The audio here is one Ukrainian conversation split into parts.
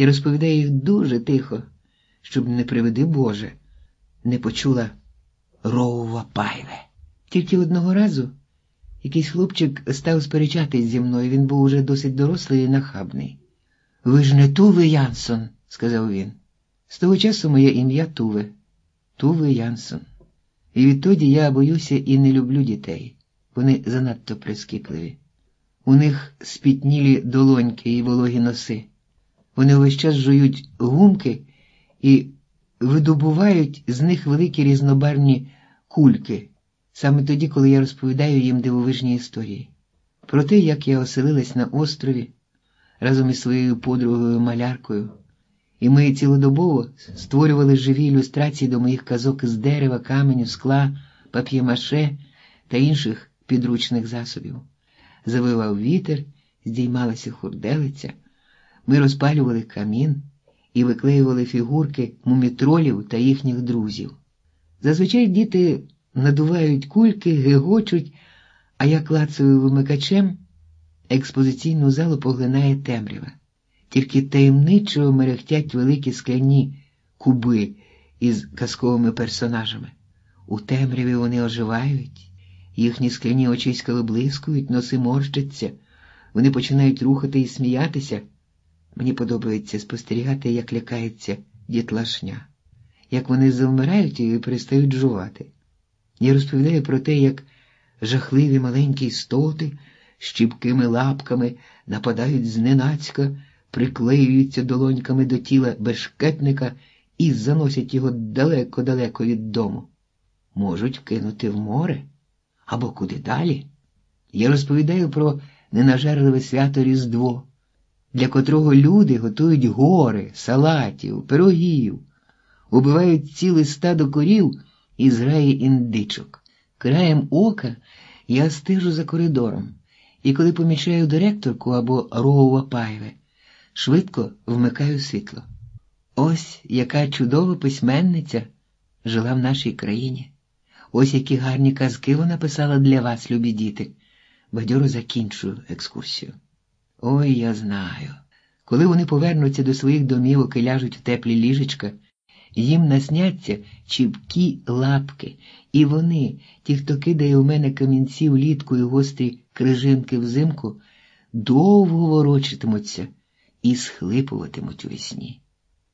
і розповідає їх дуже тихо, щоб не приведи Боже, не почула Роува Пайве. Тільки одного разу якийсь хлопчик став сперечатись зі мною, він був уже досить дорослий і нахабний. Ви ж не Туве Янсон, сказав він. З того часу моє ім'я Туве, Туве Янсон. І відтоді я боюся і не люблю дітей. Вони занадто прискіпливі. У них спітнілі долоньки і вологі носи. Вони увесь час жують гумки і видобувають з них великі різнобарні кульки, саме тоді, коли я розповідаю їм дивовижні історії. Про те, як я оселилась на острові разом із своєю подругою маляркою, і ми цілодобово створювали живі ілюстрації до моїх казок з дерева, каменю, скла, пап'ємаше та інших підручних засобів. Завивав вітер, здіймалася хурделиця, ми розпалювали камін і виклеювали фігурки мумітролів та їхніх друзів. Зазвичай діти надувають кульки, гегочуть, а я клацаю вимикачем, експозиційну залу поглинає темрява. Тільки таємничо мерехтять великі скляні куби із казковими персонажами. У темряві вони оживають, їхні скляні очиська виблискують, носи морщаться, вони починають рухати і сміятися. Мені подобається спостерігати, як лякається дітлашня, як вони завмирають і перестають жувати. Я розповідаю про те, як жахливі маленькі істоти з чіпкими лапками нападають зненацька, приклеюються долоньками до тіла бешкетника і заносять його далеко-далеко від дому. Можуть вкинути в море або куди далі. Я розповідаю про ненажерливе свято Різдво для котрого люди готують гори, салатів, пирогів, убивають ціле стадо корів і зграї індичок. Краєм ока я стежу за коридором, і коли помічаю директорку або Роува Паєве, швидко вмикаю світло. Ось яка чудова письменниця жила в нашій країні. Ось які гарні казки вона писала для вас, любі діти. Бадьоро закінчую екскурсію. Ой, я знаю. Коли вони повернуться до своїх домівок і ляжуть в теплі ліжечка, їм насняться чіпкі лапки, і вони, ті, хто кидає у мене камінці влітку і гострі крижинки взимку, довго ворочитимуться і схлипуватимуть у вісні.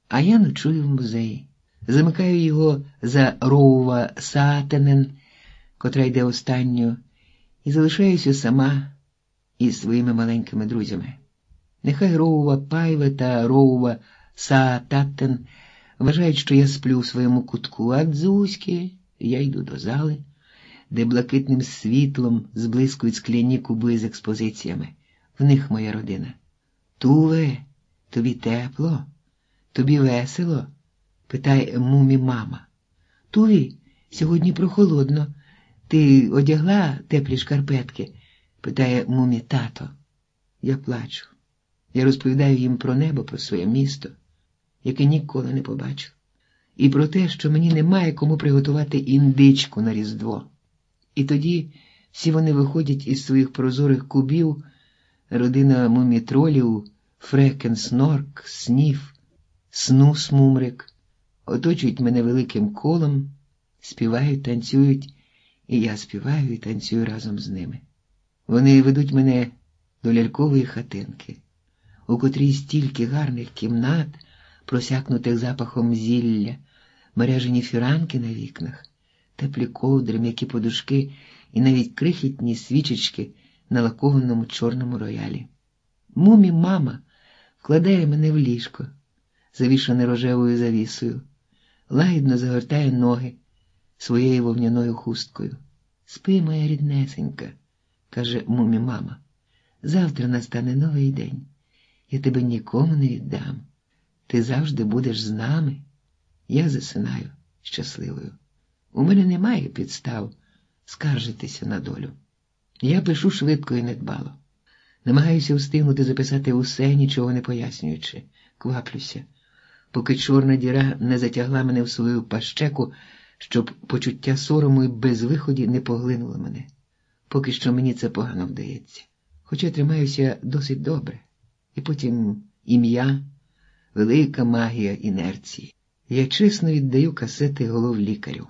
А я ночую в музеї, замикаю його за Роува Сатенен, котра йде останньою, і залишаюся сама із своїми маленькими друзями. Нехай Роува Пайве та Роува Саататтен вважають, що я сплю в своєму кутку, а дзузьки я йду до зали, де блакитним світлом зблискують скляні куби з експозиціями. В них моя родина. Туве, тобі тепло, тобі весело? питає мумі мама. Туві, сьогодні прохолодно. Ти одягла теплі шкарпетки? Питає мумі тато. Я плачу. Я розповідаю їм про небо, про своє місто, яке ніколи не побачу, і про те, що мені немає кому приготувати індичку на Різдво. І тоді всі вони виходять із своїх прозорих кубів, родина мумітролів, Фрекен, Снорк, Сніф, Снус Мумрик, оточують мене великим колом, співають, танцюють, і я співаю і танцюю разом з ними. Вони ведуть мене до лялькової хатинки, у котрій стільки гарних кімнат, просякнутих запахом зілля, мережені фіранки на вікнах, теплі ковдри, м'які подушки і навіть крихітні свічечки на лакованому чорному роялі. Мумі мама вкладає мене в ліжко, завішане рожевою завісою, лагідно загортає ноги своєю вовняною хусткою. Спи, моя ріднесенька каже мумі мама, завтра настане новий день. Я тебе нікому не віддам. Ти завжди будеш з нами. Я засинаю щасливою. У мене немає підстав скаржитися на долю. Я пишу швидко і недбало. Намагаюся встигнути записати усе, нічого не пояснюючи, кваплюся, поки чорна діра не затягла мене в свою пащеку, щоб почуття сорому і безвиході не поглинуло мене. Поки що мені це погано вдається, хоча тримаюся досить добре, і потім ім'я велика магія інерції. Я чесно віддаю касети голов лікарю.